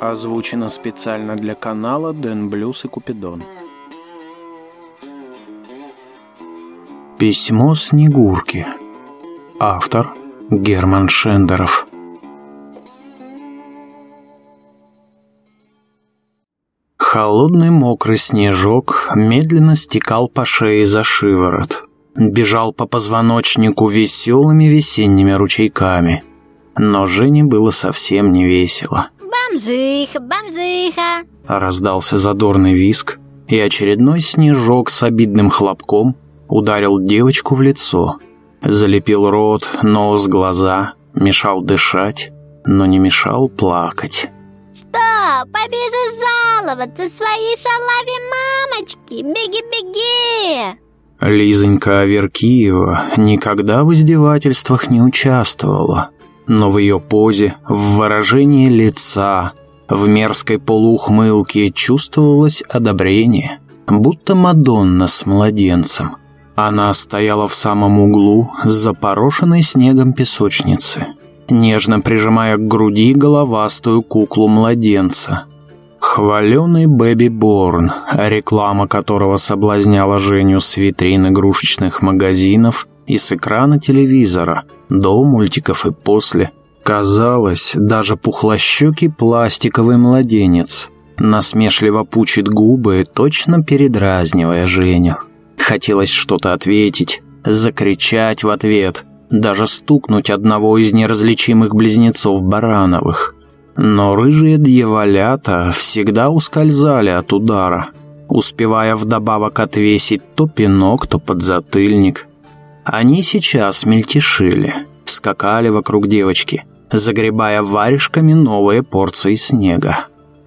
Озвучено специально для канала Дэн Блюз и Купидон. Письмо Снегурки. Автор Герман Шендеров. Холодный мокрый снежок медленно стекал по шее за шиворот. Бежал по позвоночнику веселыми весенними ручейками. Но Жене было совсем не весело. «Бомжиха, бомжиха!» Раздался задорный виск, и очередной снежок с обидным хлопком ударил девочку в лицо. Залепил рот, нос, глаза, мешал дышать, но не мешал плакать. «Что, побежишь жаловаться своей шалаве мамочки? Беги-беги!» Лизонька Аверкиева никогда в издевательствах не участвовала, но в ее позе, в выражении лица, в мерзкой полуухмылке чувствовалось одобрение, будто Мадонна с младенцем. Она стояла в самом углу с запорошенной снегом песочницы, нежно прижимая к груди головастую куклу младенца. Хваленый Бэби Борн, реклама которого соблазняла Женю с витрин игрушечных магазинов и с экрана телевизора, до мультиков и после. Казалось, даже пухлощекий пластиковый младенец насмешливо пучит губы, точно передразнивая Женю. Хотелось что-то ответить, закричать в ответ, даже стукнуть одного из неразличимых близнецов Барановых. Но рыжие дьяволята всегда ускользали от удара, успевая вдобавок отвесить то пинок, то подзатыльник. Они сейчас мельтешили, скакали вокруг девочки, загребая варежками новые порции снега.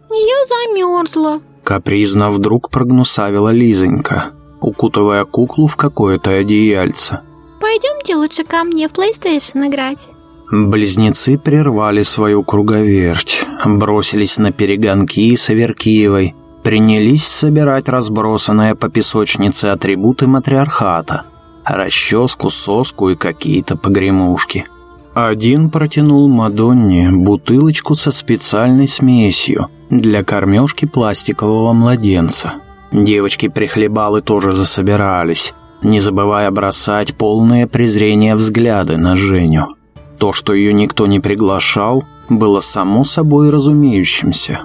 «Я замерзла», — капризно вдруг прогнусавила Лизонька укутывая куклу в какое-то одеяльце. «Пойдемте лучше ко мне в PlayStation играть». Близнецы прервали свою круговерть, бросились на перегонки с Аверкиевой, принялись собирать разбросанные по песочнице атрибуты матриархата, расческу, соску и какие-то погремушки. Один протянул Мадонне бутылочку со специальной смесью для кормежки пластикового младенца – Девочки-прихлебалы тоже засобирались, не забывая бросать полное презрение взгляды на Женю. То, что ее никто не приглашал, было само собой разумеющимся.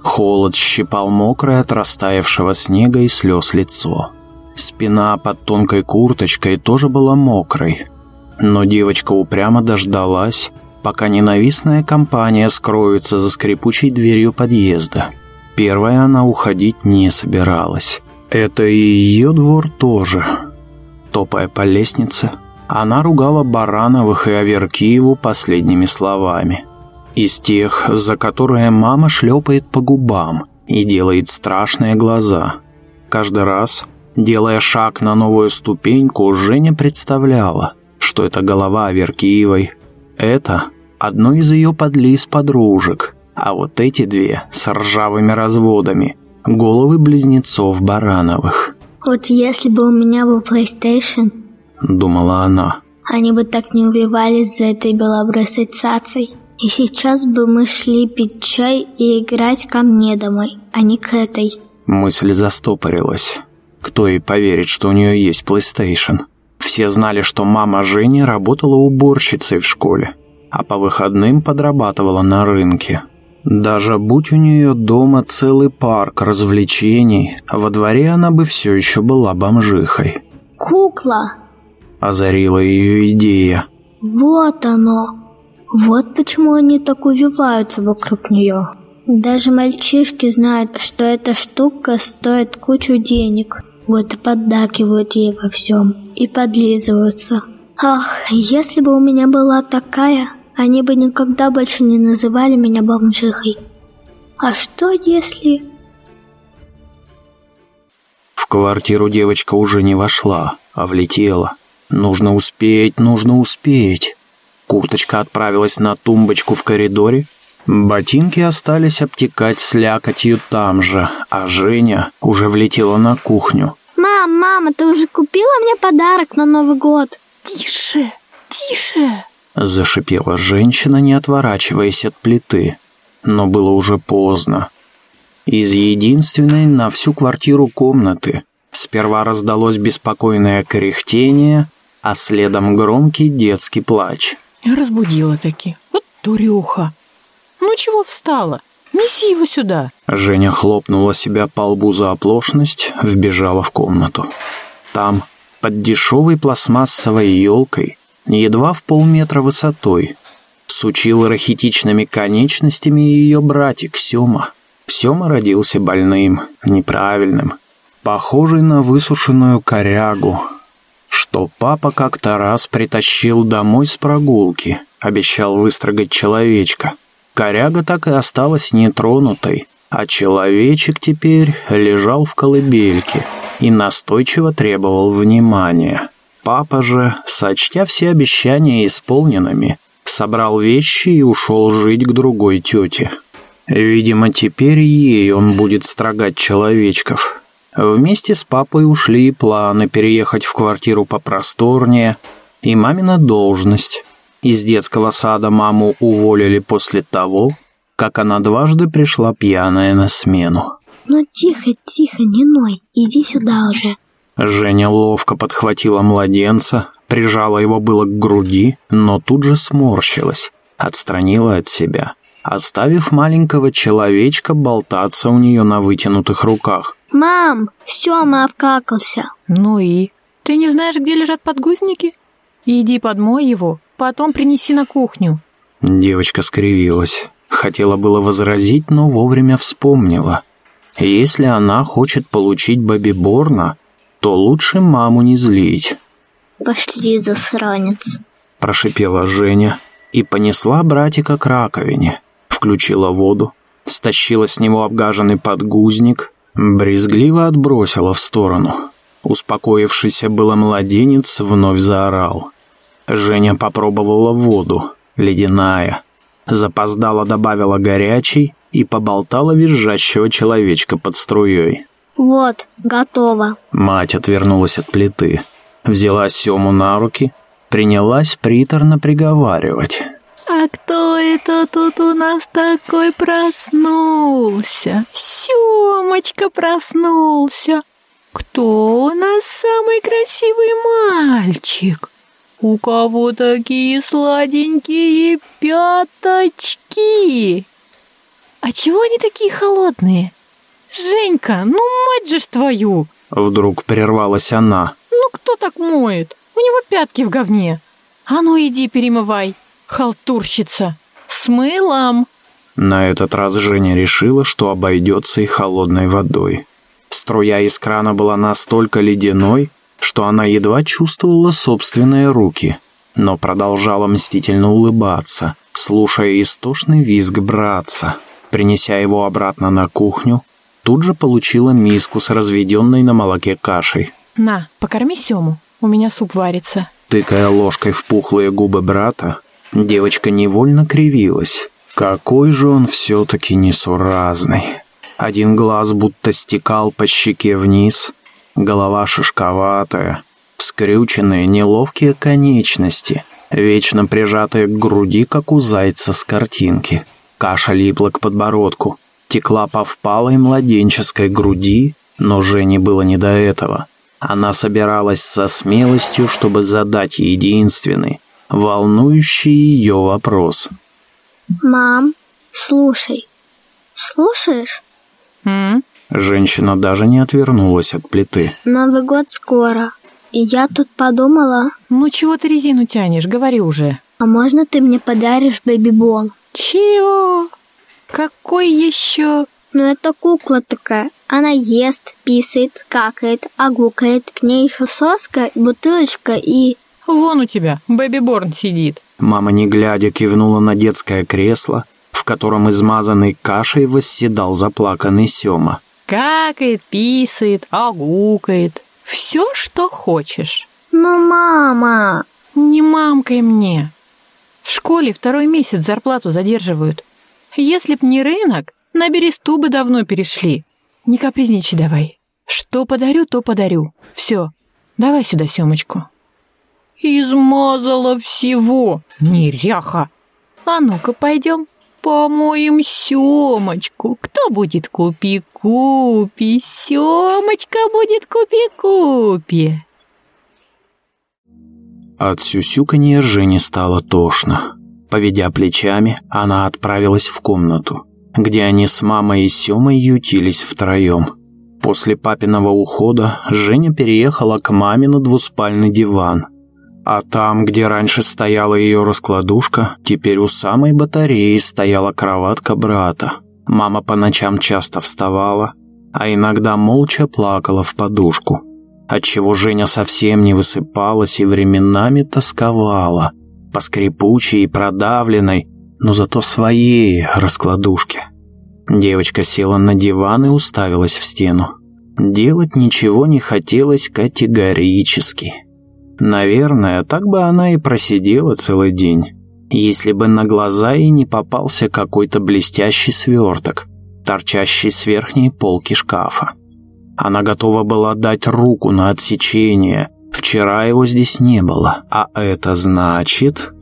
Холод щипал мокрое от растаявшего снега и слез лицо. Спина под тонкой курточкой тоже была мокрой. Но девочка упрямо дождалась, пока ненавистная компания скроется за скрипучей дверью подъезда. Первая она уходить не собиралась. Это и ее двор тоже. Топая по лестнице, она ругала Барановых и Аверкиеву последними словами. Из тех, за которые мама шлепает по губам и делает страшные глаза. Каждый раз, делая шаг на новую ступеньку, Женя представляла, что это голова Аверкиевой. Это одно из ее подлиз подружек – а вот эти две с ржавыми разводами – головы близнецов Барановых. «Вот если бы у меня был PlayStation», – думала она, – «они бы так не убивались за этой белобрысой цацей. И сейчас бы мы шли пить чай и играть ко мне домой, а не к этой». Мысль застопорилась. Кто ей поверит, что у нее есть PlayStation? Все знали, что мама Жени работала уборщицей в школе, а по выходным подрабатывала на рынке. Даже будь у нее дома целый парк развлечений, во дворе она бы все еще была бомжихой. «Кукла!» – озарила ее идея. «Вот оно! Вот почему они так увиваются вокруг нее. Даже мальчишки знают, что эта штука стоит кучу денег. Вот и поддакивают ей во всем, и подлизываются. Ах, если бы у меня была такая, они бы никогда больше не называли меня бомжихой. А что если... В квартиру девочка уже не вошла, а влетела. Нужно успеть, нужно успеть. Курточка отправилась на тумбочку в коридоре. Ботинки остались обтекать слякотью там же, а Женя уже влетела на кухню. «Мам, мама, ты уже купила мне подарок на Новый год?» «Тише, тише!» Зашипела женщина, не отворачиваясь от плиты. но было уже поздно. Из единственной на всю квартиру комнаты сперва раздалось беспокойное кряхтение, а следом громкий детский плач. Разбудила таки. Вот дурюха. Ну чего встала? Неси его сюда. Женя хлопнула себя по лбу за оплошность, вбежала в комнату. Там, под дешевой пластмассовой елкой, едва в полметра высотой, сучил рахитичными конечностями ее братик Сема. Сема родился больным, неправильным, похожий на высушенную корягу, что папа как-то раз притащил домой с прогулки, обещал выстрогать человечка. Коряга так и осталась нетронутой, а человечек теперь лежал в колыбельке и настойчиво требовал внимания. Папа же, сочтя все обещания исполненными, собрал вещи и ушел жить к другой тете. Видимо, теперь ей он будет строгать человечков. Вместе с папой ушли и планы переехать в квартиру попросторнее, и мамина должность. Из детского сада маму уволили после того, как она дважды пришла пьяная на смену. Ну тихо, тихо, не ной, иди сюда уже. Женя ловко подхватила младенца, прижала его было к груди, но тут же сморщилась, отстранила от себя, оставив маленького человечка болтаться у нее на вытянутых руках. Мам, Сёма обкакался. Ну и? Ты не знаешь, где лежат подгузники? Иди подмой его, потом принеси на кухню. Девочка скривилась. Хотела было возразить, но вовремя вспомнила. Если она хочет получить Бэби Борна, то лучше маму не злить. Пошли, засранец. Прошипела Женя и понесла братика к раковине. Включила воду, стащила с него обгаженный подгузник, брезгливо отбросила в сторону. Успокоившийся было младенец вновь заорал. Женя попробовала воду, ледяная. Запоздала добавила горячий и поболтала визжащего человечка под струей. Вот, готово. Мать отвернулась от плиты, взяла Сему на руки, принялась приторно приговаривать. А кто это тут у нас такой проснулся? Семочка проснулся. Кто у нас самый красивый мальчик? У кого такие сладенькие пяточки? А чего они такие холодные? Женька, ну мать же ж твою! Вдруг прервалась она. Ну кто так моет? У него пятки в говне. А ну иди перемывай, халтурщица, с мылом. На этот раз Женя решила, что обойдется и холодной водой. Струя из крана была настолько ледяной, что она едва чувствовала собственные руки, но продолжала мстительно улыбаться, слушая истошный визг братца. Принеся его обратно на кухню, тут же получила миску с разведенной на молоке кашей. На, покорми Сему, у меня суп варится. Тыкая ложкой в пухлые губы брата, девочка невольно кривилась. Какой же он все-таки несуразный. Один глаз будто стекал по щеке вниз, голова шишковатая, скрюченные неловкие конечности, вечно прижатые к груди, как у зайца с картинки. Каша липла к подбородку, текла по впалой младенческой груди, но Жене было не до этого. Она собиралась со смелостью, чтобы задать единственный, волнующий ее вопрос. Мам, слушай. Слушаешь? М? Женщина даже не отвернулась от плиты. Новый год скоро. И я тут подумала, Ну чего ты резину тянешь, говори уже. а можно ты мне подаришь бэби-бол? Чего? Какой еще? Ну это кукла такая. Она ест, писает, какает, огукает. К ней еще соска, бутылочка и... Вон у тебя Бэби Борн сидит. Мама, не глядя, кивнула на детское кресло, в котором измазанный кашей восседал заплаканный Сема. Какает, писает, огукает. Все, что хочешь. Ну, мама! Не мамкой мне. В школе второй месяц зарплату задерживают. Если б не рынок, на бересту бы давно перешли. Не капризничай давай. Что подарю, то подарю. Все, давай сюда Семочку. Измазала всего, неряха. А ну-ка, пойдем, Помоем Семочку. Кто будет купи-купи? Семочка будет купи-купи. От сюсюканья Жене стало тошно. Поведя плечами, она отправилась в комнату, где они с мамой и Семой ютились втроем. После папиного ухода Женя переехала к маме на двуспальный диван. А там, где раньше стояла ее раскладушка, теперь у самой батареи стояла кроватка брата. Мама по ночам часто вставала, а иногда молча плакала в подушку, отчего Женя совсем не высыпалась и временами тосковала по скрипучей и продавленной, но зато своей раскладушке. Девочка села на диван и уставилась в стену. Делать ничего не хотелось категорически. Наверное, так бы она и просидела целый день, если бы на глаза ей не попался какой-то блестящий сверток, торчащий с верхней полки шкафа. Она готова была дать руку на отсечение. Вчера его здесь не было, а это значит...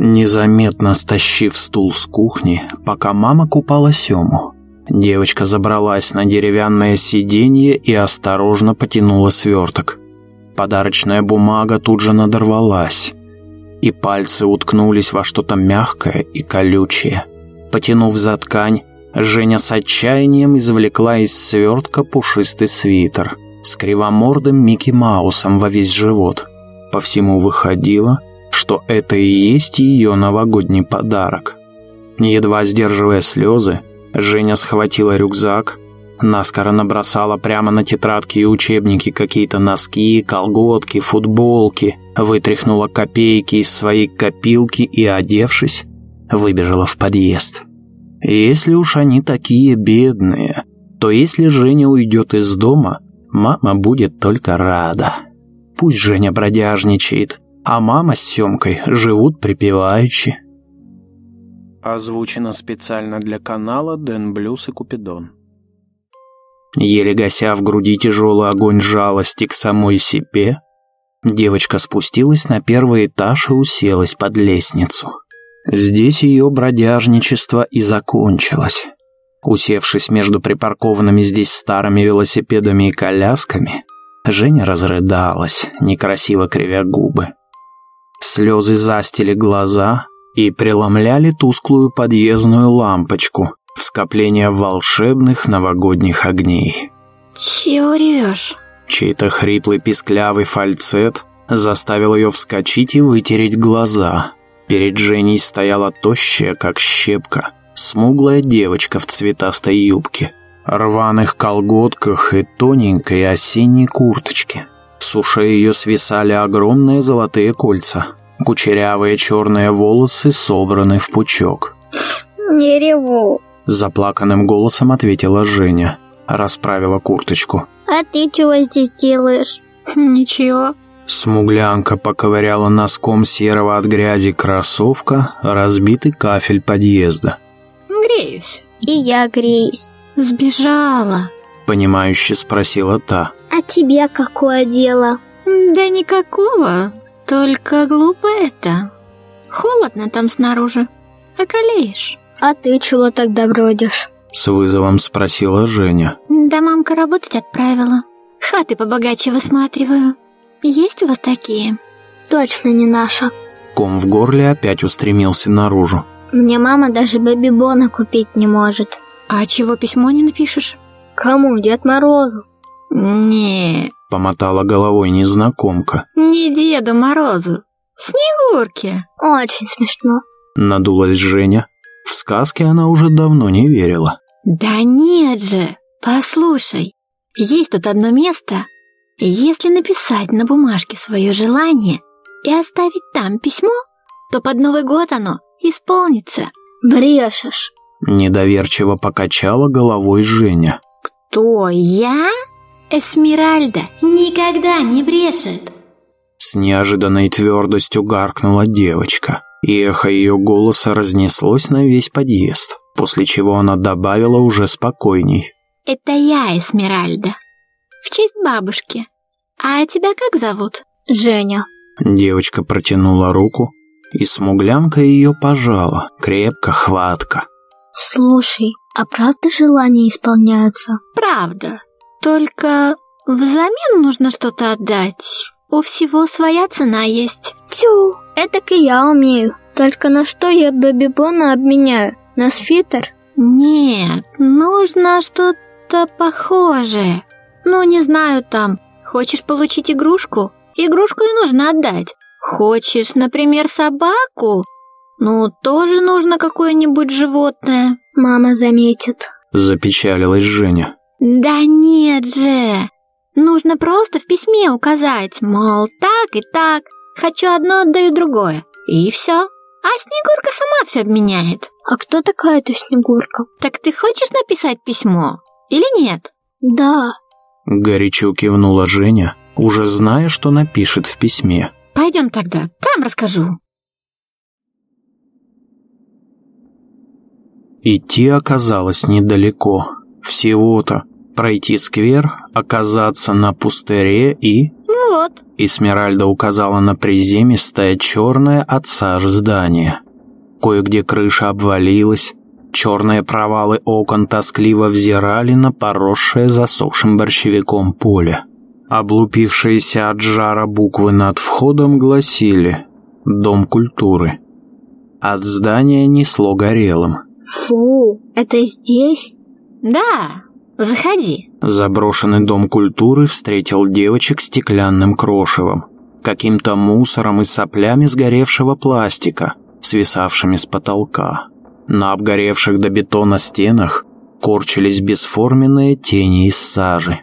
Незаметно стащив стул с кухни, пока мама купала Сему, девочка забралась на деревянное сиденье и осторожно потянула сверток. Подарочная бумага тут же надорвалась, и пальцы уткнулись во что-то мягкое и колючее. Потянув за ткань, Женя с отчаянием извлекла из свертка пушистый свитер с кривомордым Микки Маусом во весь живот. По всему выходило, что это и есть ее новогодний подарок. Едва сдерживая слезы, Женя схватила рюкзак, наскоро набросала прямо на тетрадки и учебники какие-то носки, колготки, футболки, вытряхнула копейки из своей копилки и, одевшись, выбежала в подъезд. Если уж они такие бедные, то если Женя уйдет из дома, мама будет только рада. Пусть Женя бродяжничает, а мама с Семкой живут припеваючи. Озвучено специально для канала Дэн Блюз и Купидон. Еле гася в груди тяжелый огонь жалости к самой себе, девочка спустилась на первый этаж и уселась под лестницу. Здесь ее бродяжничество и закончилось. Усевшись между припаркованными здесь старыми велосипедами и колясками, Женя разрыдалась, некрасиво кривя губы. Слезы застили глаза и преломляли тусклую подъездную лампочку в скопление волшебных новогодних огней. Чего ревешь? Чей-то хриплый писклявый фальцет заставил ее вскочить и вытереть глаза. Перед Женей стояла тощая, как щепка, смуглая девочка в цветастой юбке, рваных колготках и тоненькой осенней курточке. С ушей ее свисали огромные золотые кольца. Кучерявые черные волосы собраны в пучок. Не реву. Заплаканным голосом ответила Женя. Расправила курточку. А ты чего здесь делаешь? Ничего. Смуглянка поковыряла носком серого от грязи кроссовка разбитый кафель подъезда. Греюсь. И я греюсь. Сбежала. Понимающе спросила та. А тебе какое дело? Да никакого. Только глупо это. Холодно там снаружи. Околеешь. А ты чего тогда бродишь? С вызовом спросила Женя. Да мамка работать отправила. Хаты побогаче высматриваю. Есть у вас такие? Точно не наша. Ком в горле опять устремился наружу. Мне мама даже бэби-бона купить не может. А чего письмо не напишешь? Кому? Дед Морозу? Не, Помотала головой незнакомка. не Деду Морозу. Снегурке. Очень смешно. Надулась Женя. В сказке она уже давно не верила. Да нет же. Послушай, есть тут одно место. Если написать на бумажке свое желание и оставить там письмо, то под Новый год оно исполнится. Брешешь. Недоверчиво покачала головой Женя. То я? Эсмеральда никогда не брешет. С неожиданной твердостью гаркнула девочка, и эхо ее голоса разнеслось на весь подъезд, после чего она добавила уже спокойней. Это я, Эсмеральда. В честь бабушки. А тебя как зовут? Женя. Девочка протянула руку, и смуглянка ее пожала, крепко, хватко. Слушай, а правда желания исполняются? Правда. Только взамен нужно что-то отдать. У всего своя цена есть. Тю, это и я умею. Только на что я Бэби-Бона обменяю? На свитер? Нет, нужно что-то похожее. Ну, не знаю там. Хочешь получить игрушку? Игрушку и нужно отдать. Хочешь, например, собаку? Ну, тоже нужно какое-нибудь животное. Мама заметит. Запечалилась Женя. Да нет же. Нужно просто в письме указать, мол, так и так. Хочу одно, отдаю другое. И все. А Снегурка сама все обменяет. А кто такая эта Снегурка? Так ты хочешь написать письмо? Или нет? Да. Горячо кивнула Женя, уже зная, что напишет в письме. Пойдем тогда, там расскажу. Идти оказалось недалеко. Всего-то пройти сквер, оказаться на пустыре и... Вот. Эсмеральда указала на приземистое черное от саж здание. Кое-где крыша обвалилась, черные провалы окон тоскливо взирали на поросшее засохшим борщевиком поле. Облупившиеся от жара буквы над входом гласили «Дом культуры». От здания несло горелым. Фу, это здесь? Да, заходи. Заброшенный дом культуры встретил девочек стеклянным крошевом, каким-то мусором и соплями сгоревшего пластика, свисавшими с потолка. На обгоревших до бетона стенах корчились бесформенные тени из сажи.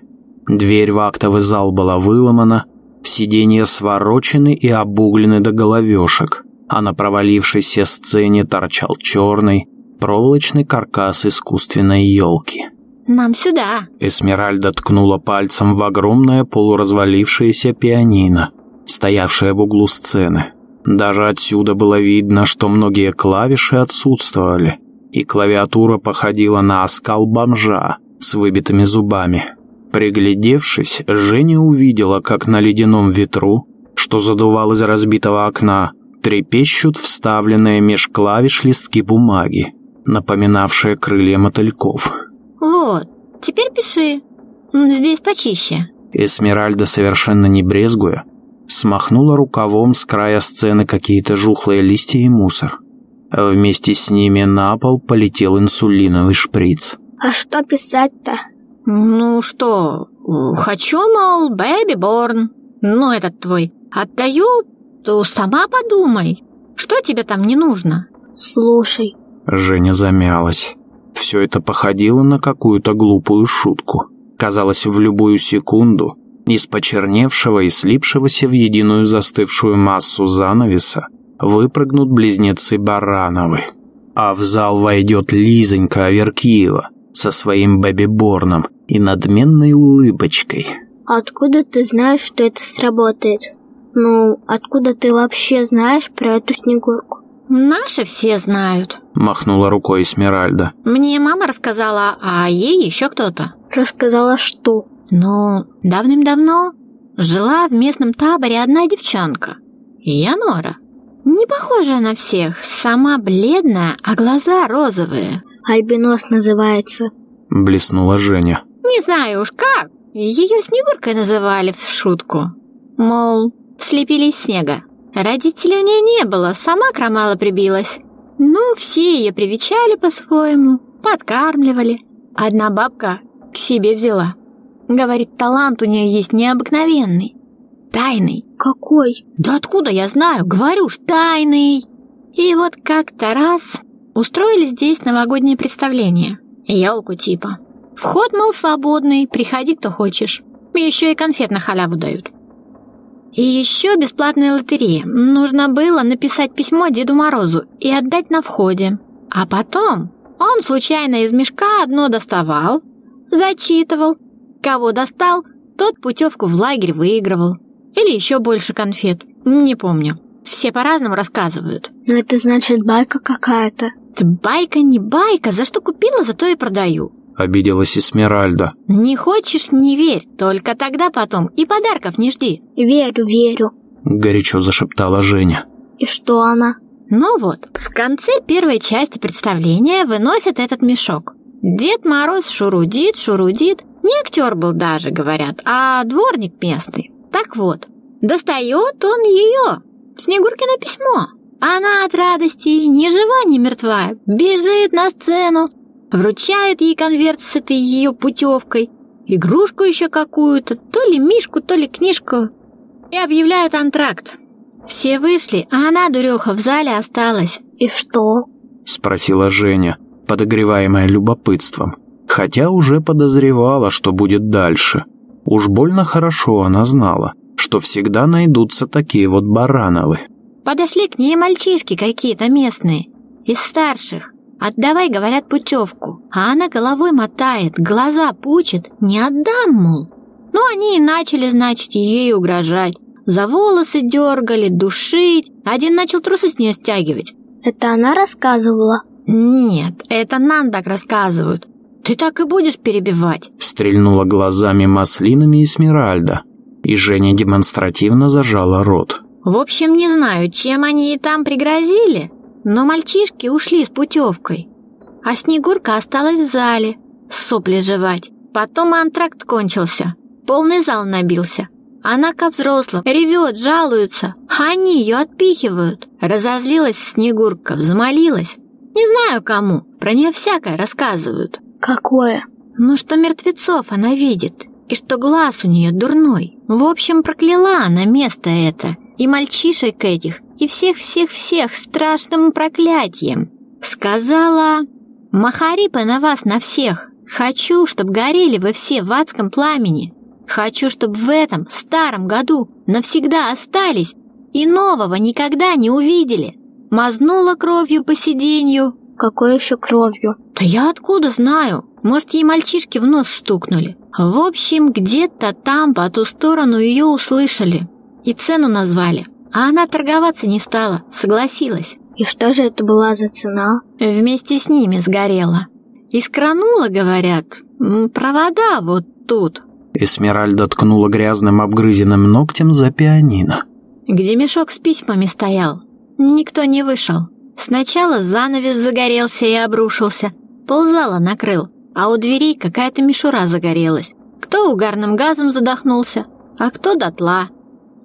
Дверь в актовый зал была выломана, сиденья сворочены и обуглены до головешек, а на провалившейся сцене торчал черный, проволочный каркас искусственной елки. Нам сюда. Эсмеральда ткнула пальцем в огромное полуразвалившееся пианино, стоявшее в углу сцены. Даже отсюда было видно, что многие клавиши отсутствовали, и клавиатура походила на оскал бомжа с выбитыми зубами. Приглядевшись, Женя увидела, как на ледяном ветру, что задувал из разбитого окна, трепещут вставленные меж клавиш листки бумаги, напоминавшие крылья мотыльков. Вот, теперь пиши. Здесь почище. Эсмеральда, совершенно не брезгуя, смахнула рукавом с края сцены какие-то жухлые листья и мусор. Вместе с ними на пол полетел инсулиновый шприц. А что писать-то? Ну что, хочу, мол, Бэби Борн. Ну, этот твой. Отдаю, то сама подумай. Что тебе там не нужно? Слушай. Женя замялась. Все это походило на какую-то глупую шутку. Казалось, в любую секунду из почерневшего и слипшегося в единую застывшую массу занавеса выпрыгнут близнецы Барановы. А в зал войдет Лизонька Аверкиева со своим бэби-борном и надменной улыбочкой. Откуда ты знаешь, что это сработает? Ну, откуда ты вообще знаешь про эту Снегурку? Наши все знают. Махнула рукой Эсмеральда. Мне мама рассказала, а ей еще кто-то. Рассказала что? Ну, давным-давно жила в местном таборе одна девчонка. Янора. Не похожая на всех, сама бледная, а глаза розовые. Альбинос называется. Блеснула Женя. Не знаю уж как. Ее Снегуркой называли в шутку. Мол, слепили из снега. Родителей у нее не было, сама к Ромала прибилась. Ну, все ее привечали по-своему, подкармливали. Одна бабка к себе взяла. Говорит, талант у нее есть необыкновенный. Тайный. Какой? Да откуда я знаю? Говорю ж, тайный. И вот как-то раз устроили здесь новогоднее представление. Елку типа. Вход, мол, свободный, приходи, кто хочешь. Еще и конфет на халяву дают. И еще бесплатная лотерея. Нужно было написать письмо Деду Морозу и отдать на входе. А потом он случайно из мешка одно доставал, зачитывал. Кого достал, тот путевку в лагерь выигрывал. Или еще больше конфет. Не помню. Все по-разному рассказывают. Ну это значит байка какая-то. Да байка не байка, за что купила, зато и продаю. Обиделась Эсмеральда. Не хочешь, не верь, только тогда потом и подарков не жди. Верю, верю. Горячо зашептала Женя. И что она? Ну вот, в конце первой части представления выносят этот мешок. Дед Мороз шурудит, шурудит. Не актер был даже, говорят, а дворник местный. Так вот, достает он ее, Снегуркино письмо. Она от радости, ни жива, ни мертва, бежит на сцену, вручает ей конверт с этой ее путевкой, игрушку еще какую-то, то ли мишку, то ли книжку, и объявляют антракт. Все вышли, а она, дуреха, в зале осталась. И что? Спросила Женя, подогреваемая любопытством. Хотя уже подозревала, что будет дальше. Уж больно хорошо она знала, что всегда найдутся такие вот барановы. Подошли к ней мальчишки какие-то местные, из старших. Отдавай, говорят, путевку. А она головой мотает, глаза пучит. Не отдам, мол. Ну, они и начали, значит, ей угрожать. За волосы дергали, душить. Один начал трусы с нее стягивать. Это она рассказывала? Нет, это нам так рассказывают. Ты так и будешь перебивать. Стрельнула глазами маслинами Эсмеральда. И Женя демонстративно зажала рот. В общем, не знаю, чем они ей там пригрозили, но мальчишки ушли с путевкой. А Снегурка осталась в зале, сопли жевать. Потом антракт кончился, полный зал набился. Она ко взрослым ревет, жалуется, а они ее отпихивают. Разозлилась Снегурка, взмолилась. Не знаю кому, про нее всякое рассказывают. Какое? Ну, что мертвецов она видит, и что глаз у нее дурной. В общем, прокляла она место это, и мальчишек этих, и всех-всех-всех страшным проклятием. Сказала, «Махарипа на вас на всех. Хочу, чтоб горели вы все в адском пламени. Хочу, чтобы в этом старом году навсегда остались и нового никогда не увидели. Мазнула кровью по сиденью. Какой еще кровью? Да я откуда знаю? Может, ей мальчишки в нос стукнули. В общем, где-то там по ту сторону ее услышали и цену назвали. А она торговаться не стала, согласилась. И что же это была за цена? Вместе с ними сгорела. Искранула, говорят, провода вот тут. Эсмеральда ткнула грязным обгрызенным ногтем за пианино. Где мешок с письмами стоял. Никто не вышел. Сначала занавес загорелся и обрушился, ползала накрыл, а у дверей какая-то мишура загорелась. Кто угарным газом задохнулся, а кто дотла.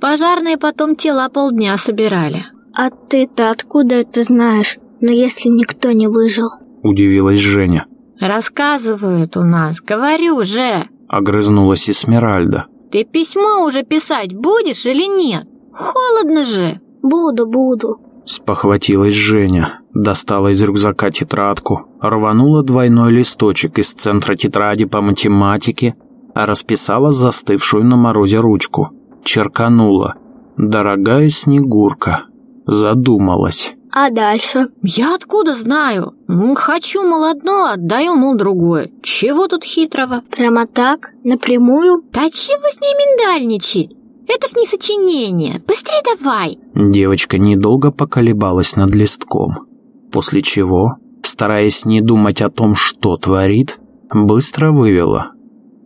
Пожарные потом тела полдня собирали. А ты-то откуда это знаешь? Но если никто не выжил? Удивилась Женя. Рассказывают у нас, говорю же. Огрызнулась Эсмеральда. Ты письмо уже писать будешь или нет? Холодно же. Буду, буду. Спохватилась Женя, достала из рюкзака тетрадку, рванула двойной листочек из центра тетради по математике, а расписала застывшую на морозе ручку. Черканула. «Дорогая Снегурка». Задумалась. А дальше? Я откуда знаю? Хочу, мол, одно, отдаю, мол, другое. Чего тут хитрого? Прямо так? Напрямую? Да чего с ней миндальничать? Это ж не сочинение. Быстрее давай. Девочка недолго поколебалась над листком. После чего, стараясь не думать о том, что творит, быстро вывела.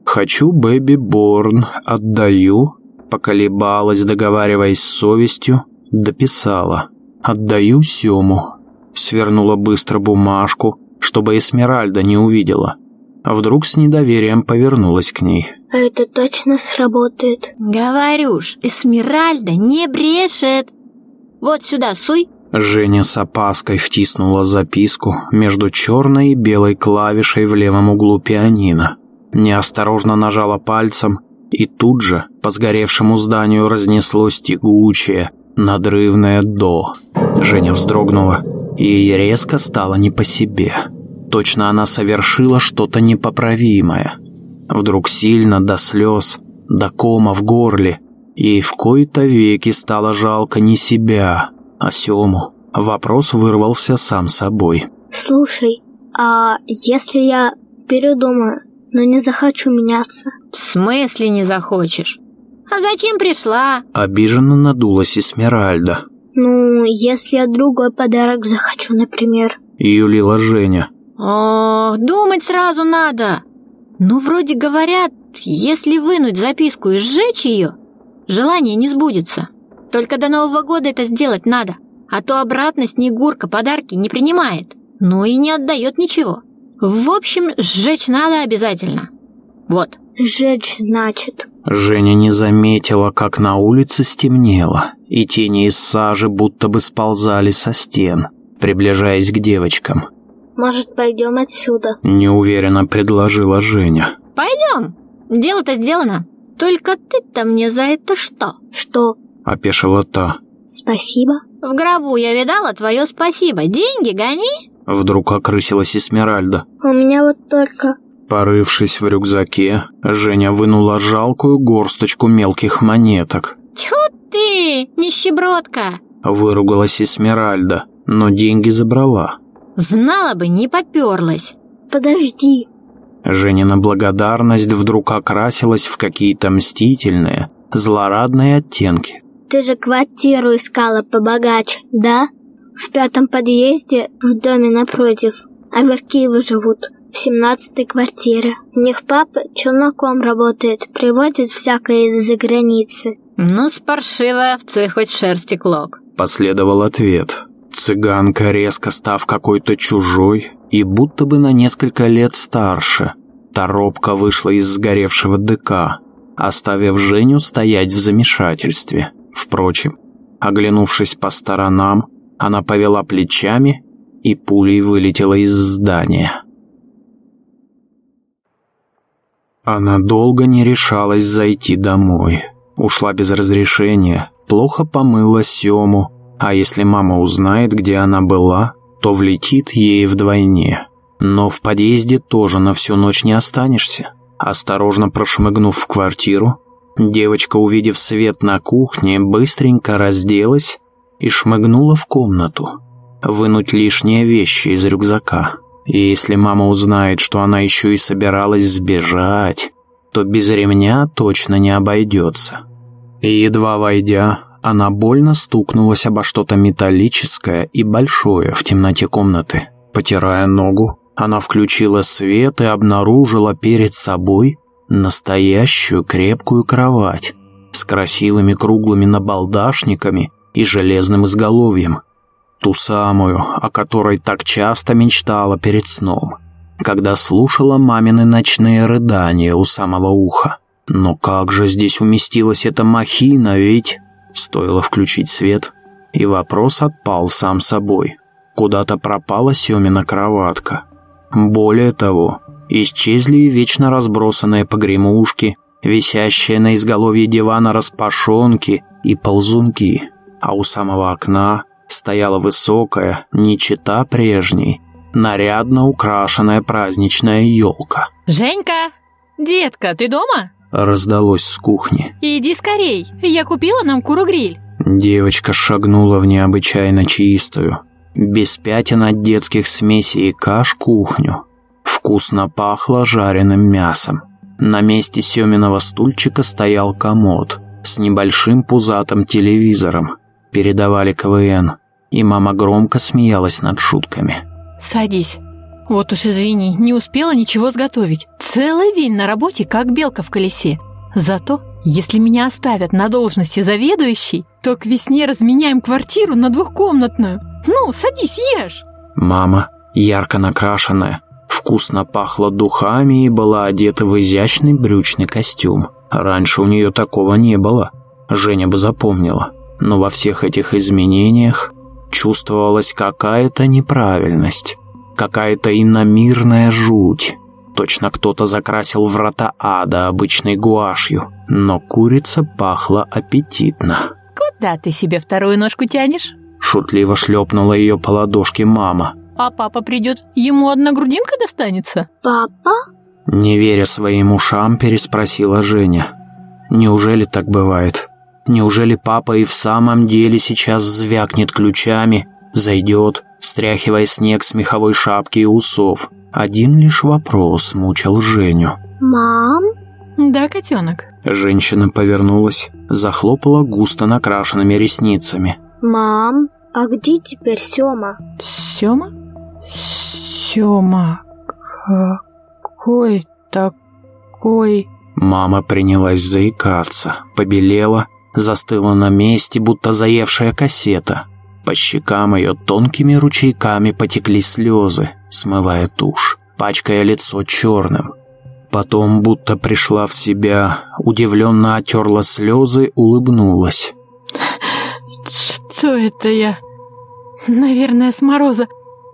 «Хочу Бэби Борн, отдаю». Поколебалась, договариваясь с совестью, дописала. «Отдаю Сему». Свернула быстро бумажку, чтобы Эсмеральда не увидела. А вдруг с недоверием повернулась к ней. А это точно сработает? Говорю ж, Эсмеральда не брешет. Вот сюда суй. Женя с опаской втиснула записку между черной и белой клавишей в левом углу пианино. Неосторожно нажала пальцем, и тут же по сгоревшему зданию разнеслось тягучее, надрывное «до». Женя вздрогнула, и резко стало не по себе. Точно она совершила что-то непоправимое. Вдруг сильно до слез, до кома в горле, ей в кои-то веки стало жалко не себя, а Сему. Вопрос вырвался сам собой. «Слушай, а если я передумаю, но не захочу меняться?» «В смысле не захочешь? А зачем пришла?» Обиженно надулась Эсмеральда. «Ну, если я другой подарок захочу, например». Юлила Женя. «Ох, думать сразу надо. Ну, вроде говорят, если вынуть записку и сжечь ее, желание не сбудется. Только до Нового года это сделать надо. а то обратно Снегурка подарки не принимает, ну и не отдает ничего. В общем, сжечь надо обязательно. Вот. Сжечь, значит. Женя не заметила, как на улице стемнело, и тени из сажи будто бы сползали со стен, приближаясь к девочкам. Может, пойдем отсюда? Неуверенно предложила Женя. Пойдем. Дело-то сделано. Только ты-то мне за это что? Что? Опешила та. Спасибо. В гробу я видала твое спасибо. Деньги гони. Вдруг окрысилась Эсмеральда. У меня вот только... Порывшись в рюкзаке, Женя вынула жалкую горсточку мелких монеток. Тьфу ты, нищебродка! Выругалась Эсмеральда, но деньги забрала. Знала бы, не поперлась. Подожди. Женина благодарность вдруг окрасилась в какие-то мстительные, злорадные оттенки. Ты же квартиру искала побогаче, да? В пятом подъезде, в доме напротив. А Веркиевы живут в семнадцатой квартире. У них папа челноком работает, приводит всякое из-за границы. Ну, с паршивой овцы хоть шерсти клок. Последовал ответ. Цыганка, резко став какой-то чужой и будто бы на несколько лет старше, торопко вышла из сгоревшего ДК, оставив Женю стоять в замешательстве. Впрочем, оглянувшись по сторонам, она повела плечами и пулей вылетела из здания. Она долго не решалась зайти домой. Ушла без разрешения, плохо помыла Сему, а если мама узнает, где она была, то влетит ей вдвойне. Но в подъезде тоже на всю ночь не останешься. Осторожно прошмыгнув в квартиру, девочка, увидев свет на кухне, быстренько разделась и шмыгнула в комнату. Вынуть лишние вещи из рюкзака. И если мама узнает, что она еще и собиралась сбежать, то без ремня точно не обойдется. И едва войдя, она больно стукнулась обо что-то металлическое и большое в темноте комнаты. Потирая ногу, она включила свет и обнаружила перед собой настоящую крепкую кровать с красивыми круглыми набалдашниками и железным изголовьем. Ту самую, о которой так часто мечтала перед сном, когда слушала мамины ночные рыдания у самого уха. Но как же здесь уместилась эта махина, ведь... Стоило включить свет, и вопрос отпал сам собой. Куда-то пропала Семина кроватка. Более того, исчезли и вечно разбросанные погремушки, висящие на изголовье дивана распашонки и ползунки, а у самого окна стояла высокая, не чета прежней, нарядно украшенная праздничная елка. «Женька! Детка, ты дома?» Раздалось с кухни. «Иди скорей, я купила нам куру-гриль». Девочка шагнула в необычайно чистую, без пятен от детских смесей и каш кухню. Вкусно пахло жареным мясом. На месте Семиного стульчика стоял комод с небольшим пузатым телевизором. Передавали КВН, и мама громко смеялась над шутками. «Садись. Вот уж извини, не успела ничего сготовить. Целый день на работе, как белка в колесе. Зато, если меня оставят на должности заведующей, то к весне разменяем квартиру на двухкомнатную. Ну, садись, ешь!» Мама, ярко накрашенная, вкусно пахла духами и была одета в изящный брючный костюм. Раньше у нее такого не было. Женя бы запомнила. Но во всех этих изменениях чувствовалась какая-то неправильность какая-то иномирная жуть. Точно кто-то закрасил врата ада обычной гуашью, но курица пахла аппетитно. «Куда ты себе вторую ножку тянешь?» Шутливо шлепнула ее по ладошке мама. «А папа придет, ему одна грудинка достанется?» Папа? Не веря своим ушам, переспросила Женя. «Неужели так бывает? Неужели папа и в самом деле сейчас звякнет ключами, зайдет, стряхивая снег с меховой шапки и усов. Один лишь вопрос мучил Женю. Мам? «Да, котенок». Женщина повернулась, захлопала густо накрашенными ресницами. Мам, а где теперь Сёма? «Сёма? Сёма? Какой такой...» Мама принялась заикаться, побелела, застыла на месте, будто заевшая кассета. По щекам ее тонкими ручейками потекли слезы, смывая тушь, пачкая лицо черным. Потом, будто пришла в себя, удивленно отерла слезы, улыбнулась. «Что это я? Наверное, с мороза.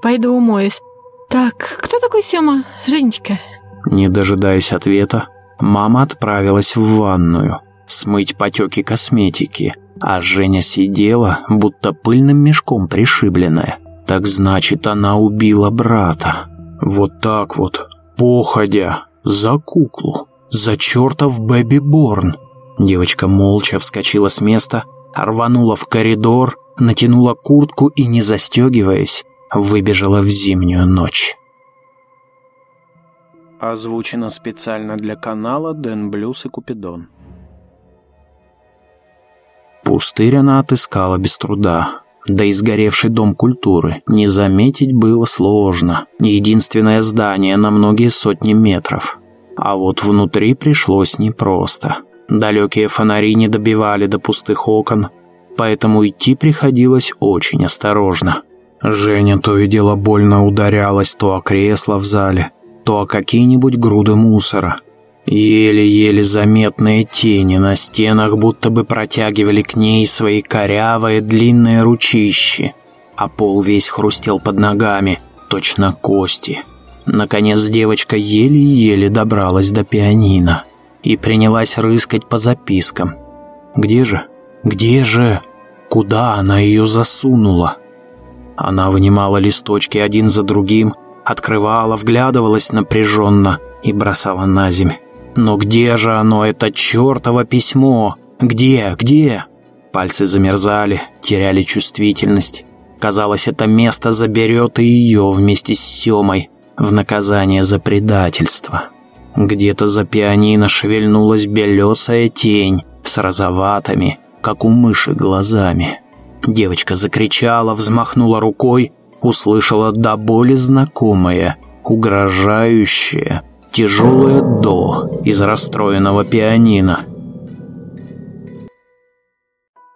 Пойду умоюсь. Так, кто такой Сёма? Женечка?» Не дожидаясь ответа, мама отправилась в ванную смыть потеки косметики, а Женя сидела, будто пыльным мешком пришибленная. Так значит, она убила брата. Вот так вот, походя, за куклу, за чертов Бэби Борн. Девочка молча вскочила с места, рванула в коридор, натянула куртку и, не застегиваясь, выбежала в зимнюю ночь. Озвучено специально для канала Дэн Блюз и Купидон. Пустырь она отыскала без труда. Да и сгоревший дом культуры не заметить было сложно. Единственное здание на многие сотни метров. А вот внутри пришлось непросто. Далекие фонари не добивали до пустых окон, поэтому идти приходилось очень осторожно. Женя то и дело больно ударялась то о кресло в зале, то о какие-нибудь груды мусора – Еле-еле заметные тени на стенах будто бы протягивали к ней свои корявые длинные ручищи, а пол весь хрустел под ногами, точно кости. Наконец девочка еле-еле добралась до пианино и принялась рыскать по запискам. Где же? Где же? Куда она ее засунула? Она вынимала листочки один за другим, открывала, вглядывалась напряженно и бросала на земь. Но где же оно, это чертово письмо? Где, где? Пальцы замерзали, теряли чувствительность. Казалось, это место заберет и ее вместе с Семой в наказание за предательство. Где-то за пианино шевельнулась белесая тень с розоватыми, как у мыши, глазами. Девочка закричала, взмахнула рукой, услышала до боли знакомое, угрожающее, тяжелое «до» из расстроенного пианино.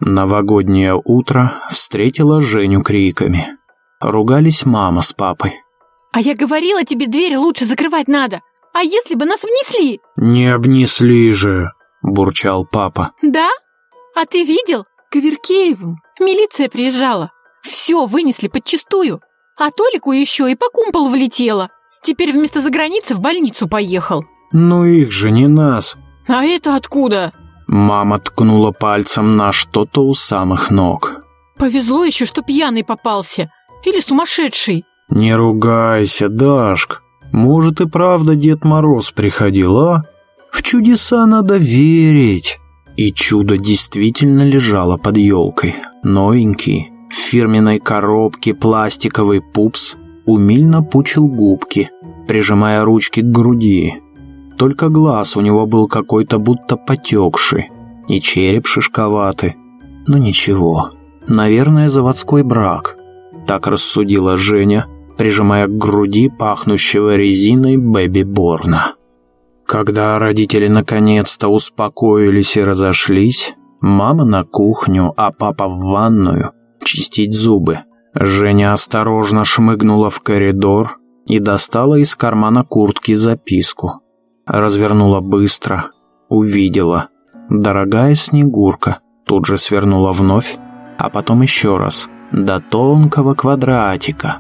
Новогоднее утро встретило Женю криками. Ругались мама с папой. «А я говорила тебе, двери лучше закрывать надо! А если бы нас внесли?» «Не обнесли же!» – бурчал папа. «Да? А ты видел? К Аверкеевым милиция приезжала. Все вынесли подчистую. А Толику еще и по кумполу влетело. Теперь вместо заграницы в больницу поехал. Ну их же не нас. А это откуда? Мама ткнула пальцем на что-то у самых ног. Повезло еще, что пьяный попался. Или сумасшедший. Не ругайся, Дашк. Может и правда Дед Мороз приходил, а? В чудеса надо верить. И чудо действительно лежало под елкой. Новенький, в фирменной коробке пластиковый пупс умильно пучил губки, прижимая ручки к груди. Только глаз у него был какой-то будто потекший, и череп шишковатый. Но ничего, наверное, заводской брак. Так рассудила Женя, прижимая к груди пахнущего резиной Бэби Борна. Когда родители наконец-то успокоились и разошлись, мама на кухню, а папа в ванную чистить зубы. Женя осторожно шмыгнула в коридор и достала из кармана куртки записку. Развернула быстро, увидела. «Дорогая Снегурка», тут же свернула вновь, а потом еще раз, до тонкого квадратика,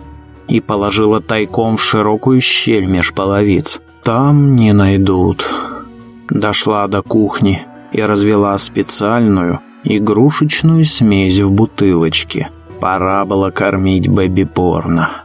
и положила тайком в широкую щель меж половиц. «Там не найдут». Дошла до кухни и развела специальную игрушечную смесь в бутылочке – Пора было кормить бэби-порно.